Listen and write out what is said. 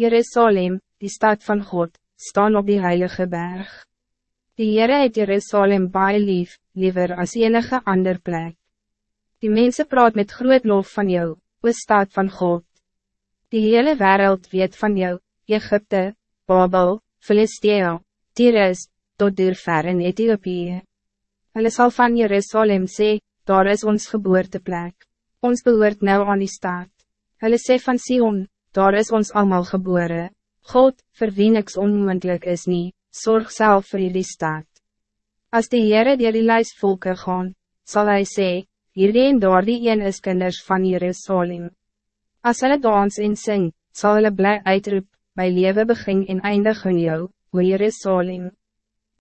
Jerusalem, die stad van God, staan op die heilige berg. Die Heere het Jerusalem baie lief, liever als enige ander plek. Die mensen praat met groot lof van jou, o stad van God. Die hele wereld weet van jou, Egypte, Babel, Philistea, Tyrus, tot duur ver in Ethiopië. Hulle sal van Jerusalem sê, daar is ons geboorteplek. Ons behoort nou aan die stad. Hulle sê van Sion, daar is ons allemaal geboren. God, vir wie niks onmoendlik is nie, zorg zelf voor die stad. Als de Heere die die lijst volke gaan, zal hij sê, hierdie en daar die een is kinders van Jerusalem. Als hulle dans en sing, zal hulle blij uitroep, my leven begin en eindig in jou, o Jerusalem.